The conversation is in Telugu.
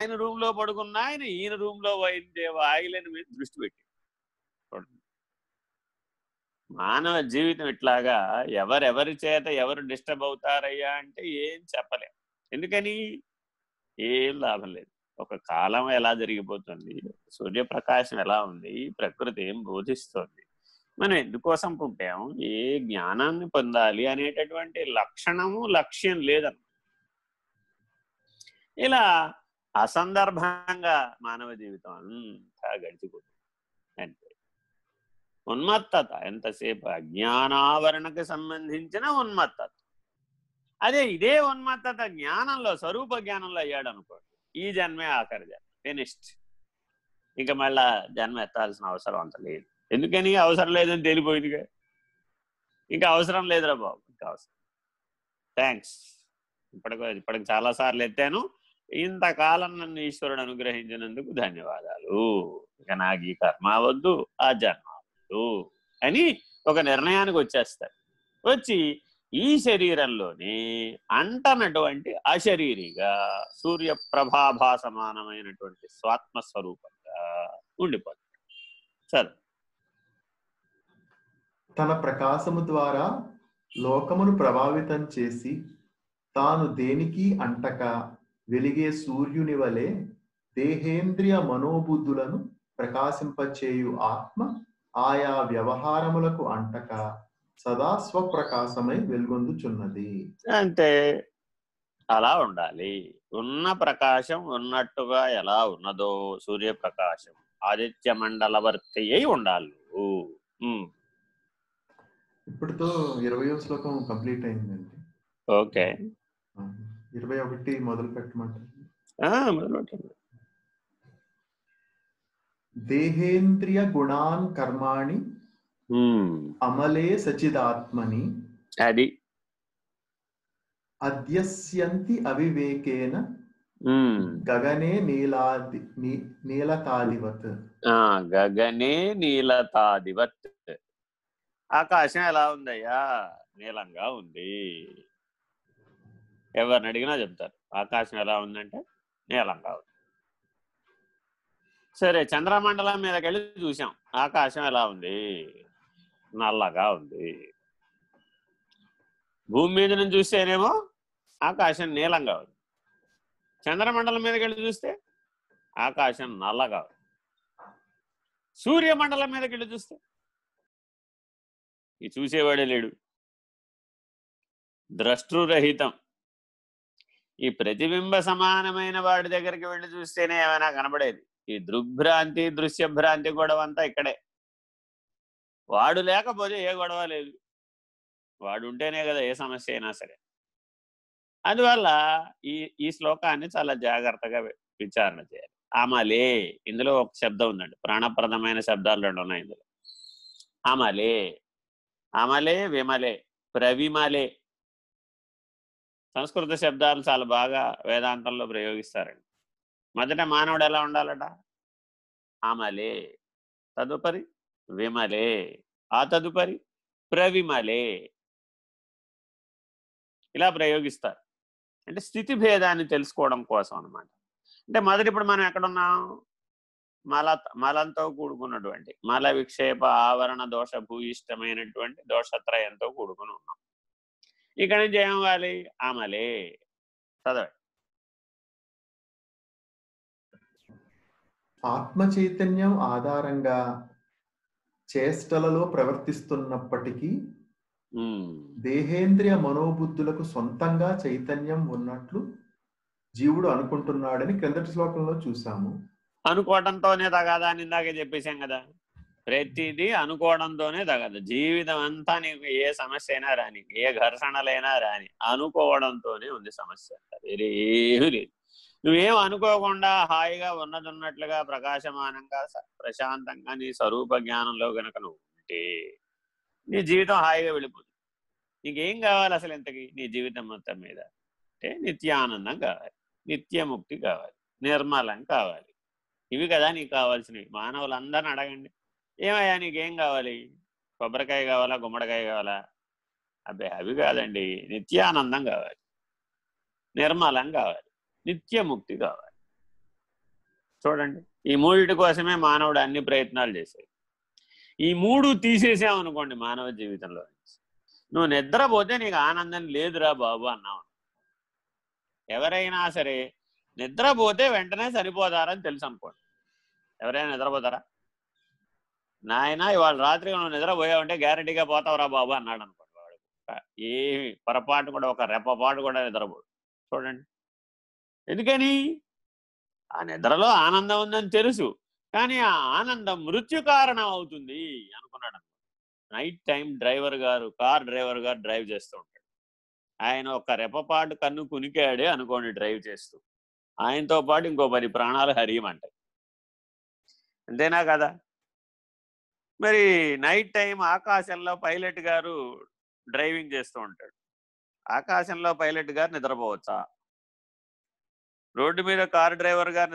ఆయన రూమ్లో పడుకున్న ఆయన ఈయన రూమ్లో వైద్య వాయులని మీద దృష్టి పెట్టి మానవ జీవితం ఇట్లాగా ఎవరెవరి చేత ఎవరు డిస్టర్బ్ అవుతారయ్యా అంటే ఏం చెప్పలేం. ఎందుకని? ఏం లాభం లేదు. ఒక కాలం ఎలా జరిగిపోతుంది? సూర్యప్రకాశం ఎలా ఉంది? ప్రకృతి ఏం బోధిస్తోంది? మనం ఎందుకోసం పుట్టాము ఏ జ్ఞానాన్ని పొందాలి అనేటటువంటి లక్షణము లక్ష్యం లేదన్నమాట ఇలా అసందర్భంగా మానవ జీవితం అంతా గడిచిపోతుంది. అంటే ఉన్మత్తత ఎంతసేపు అజ్ఞానావరణకు సంబంధించిన ఉన్మత్తత. అదే ఇదే ఉన్మత్తత జ్ఞానంలో స్వరూప జ్ఞానంలో అయ్యాడు అనుకోండి ఈ జన్మే ఆఖరి జన్మ ఫినిష్డ్ ఇంకా మళ్ళా జన్మ ఎత్తాల్సిన అవసరం అంత లేదు. ఎందుకని? అవసరం లేదని తేలిపోయిందిగా. ఇంకా అవసరం లేదురా బాబు ఇంకా అవసరం. థ్యాంక్స్ ఇప్పటికి ఇప్పటికి చాలాసార్లు ఎత్తాను. ఇంతకాలం నన్ను ఈశ్వరుడు అనుగ్రహించినందుకు ధన్యవాదాలు. ఇక నాకు ఈ కర్మ వద్దు ఆ జన్మ వద్దు అని ఒక నిర్ణయానికి వచ్చేస్తాడు వచ్చి ఈ శరీరంలోనే అంటనటువంటి అశరీరిగా సూర్య ప్రభాభా సమానమైనటువంటి స్వాత్మస్వరూపంగా ఉండిపోతుంది చదువు తన ప్రకాశము ద్వారా లోకమును ప్రభావితం చేసి తాను దేనికి అంటక వెలిగే సూర్యుని వలె దేహేంద్రియ మనోబుద్ధులను ప్రకాశింపచేయు ఆత్మ ఆయా వ్యవహారములకు అంటక సదా స్వప్రకాశమై వెలుగొందుచున్నది. అంటే అలా ఉండాలి. ఉన్న ప్రకాశం ఉన్నట్టుగా ఎలా ఉన్నదో సూర్యప్రకాశం ఆదిత్య మండలవర్తి అయి ఉండాలి. ఉమ్, ఇప్పటితో ఇరవయో శ్లోకం కంప్లీట్ అయిందండి. ఓకే. ఇరవై ఒకటి మొదలు పెట్టమంటారు. దేహేంద్రియ గుణాన్ కర్మాణి అమలే సచిదాత్మని అది. అధ్యస్యంతి అవివేకేన గగనే నీలాది నీలతాదివత్. ఆ, గగనే నీలతాదివత్. ఆకాశం ఎలా ఉందయ్యా? నీలంగా ఉంది. ఎవరిని అడిగినా చెప్తారు. ఆకాశం ఎలా ఉందంటే నీలంగా ఉంది. సరే చంద్రమండలం మీదకి వెళ్ళి చూసాం ఆకాశం ఎలా ఉంది? నల్లగా ఉంది. భూమి మీద నుంచి చూస్తేనేమో ఆకాశం నీలంగా ఉంది. చంద్రమండలం మీదకి వెళ్ళి చూస్తే ఆకాశం నల్లగా ఉంది. సూర్యమండలం మీదకి వెళ్ళి చూస్తే ఈ చూసేవాడే లేడు. ద్రష్టృరహితం. ఈ ప్రతిబింబ సమానమైన వాడి దగ్గరికి వెళ్ళి చూస్తేనే ఏమైనా కనబడేది. ఈ దృగ్భ్రాంతి దృశ్యభ్రాంతి గొడవ అంతా ఇక్కడే. వాడు లేకపోతే ఏ గొడవ లేదు. వాడు ఉంటేనే కదా ఏ సమస్య అయినా సరే. అందువల్ల ఈ ఈ శ్లోకాన్ని చాలా జాగ్రత్తగా విచారణ చేయాలి. ఆమలే ఇందులో ఒక శబ్దం ఉందండి. ప్రాణప్రదమైన శబ్దాలు రెండు ఉన్నాయి ఇందులో. అమలే అమలే విమలే ప్రవిమలే. సంస్కృత శబ్దాలు చాలా బాగా వేదాంతంలో ప్రయోగిస్తారండి. మొదట మానవుడు ఎలా ఉండాలట? అమలే తదుపరి విమలే ఆ తదుపరి ప్రవిమలే. ఇలా ప్రయోగిస్తారు. అంటే స్థితి భేదాన్ని తెలుసుకోవడం కోసం అన్నమాట. అంటే మొదటి ఇప్పుడు మనం ఎక్కడున్నాం? మల మలంతో కూడుకున్నటువంటి మల విక్షేప ఆవరణ దోష భూయిష్టమైనటువంటి దోషత్రయంతో కూడుకుని ఉన్నాం. ఇక్కడ నుంచి ఏమవ్వాలి అమలే. చదవండి. ఆత్మ చైతన్యం ఆధారంగా చేష్టలలో ప్రవర్తిస్తున్నప్పటికీ. దేహేంద్రియ మనోబుద్ధులకు సొంతంగా చైతన్యం ఉన్నట్లు జీవుడు అనుకుంటున్నాడని క్రిందటి శ్లోకంలో చూసాము అనుకోవడంతోనే తగదా అని ఇందాకే చెప్పేశాం కదా. ప్రతిదీ అనుకోవడంతోనే తగదు. జీవితం అంతా నీకు ఏ సమస్య అయినా రాని ఏ ఘర్షణలైనా రాని అనుకోవడంతోనే ఉంది సమస్య వేరే ఏమీ లేదు. నువ్వేం అనుకోకుండా హాయిగా ఉన్నది ఉన్నట్లుగా ప్రకాశమానంగా ప్రశాంతంగా నీ స్వరూప జ్ఞానంలో గనక నువ్వు ఉంటే నీ జీవితం హాయిగా వెళ్ళిపోతుంది నీకేం కావాలి అసలు ఇంతకి? నీ జీవితం మొత్తం మీద. అంటే నిత్యానందం కావాలి నిత్యముక్తి కావాలి నిర్మలం కావాలి. ఇవి కదా నీకు కావాల్సినవి. మానవులందరిని అడగండి. ఏమయ్యా నీకేం కావాలి? కొబ్బరికాయ కావాలా గుమ్మడికాయ కావాలా? అబ్బాయి అవి కాదండి. నిత్యానందం కావాలి. నిర్మలం కావాలి. నిత్యముక్తి కావాలి. చూడండి. ఈ మూడిటి కోసమే మానవుడు అన్ని ప్రయత్నాలు చేశాడు. ఈ మూడు తీసేసామనుకోండి మానవ జీవితంలో నువ్వు నిద్రపోతే నీకు ఆనందం లేదురా బాబు అన్నావు. ఎవరైనా సరే నిద్రపోతే వెంటనే సరిపోతారని తెలుసు అనుకోండి. ఎవరైనా నిద్రపోతారా? నాయన ఇవాళ రాత్రి నువ్వు నిద్రపోయావంటే గ్యారంటీగా పోతావురా బాబు అన్నాడు అనుకోండి వాడు. ఏమి పొరపాటు కూడా ఒక రెప్పపాటు కూడా నిద్రపోడు. చూడండి. ఎందుకని? ఆ నిద్రలో ఆనందం ఉందని తెలుసు. కానీ ఆ ఆనందం మృత్యు కారణం అవుతుంది అనుకున్నాడు నైట్ టైం డ్రైవర్ గారు కార్ డ్రైవర్ గారు డ్రైవ్ చేస్తూ ఉంటాడు. ఆయన ఒక రెపపాటు కన్ను కునికాడే అనుకోండి డ్రైవ్ చేస్తూ. ఆయనతో పాటు ఇంకో పది ప్రాణాలు హరియమంటాయి అంతేనా కదా? మరి నైట్ టైం ఆకాశంలో పైలట్ గారు డ్రైవింగ్ చేస్తూ ఉంటాడు. ఆకాశంలో పైలట్ గారు నిద్రపోవచ్చా? రోడ్డు మీద కారు డ్రైవర్ గారు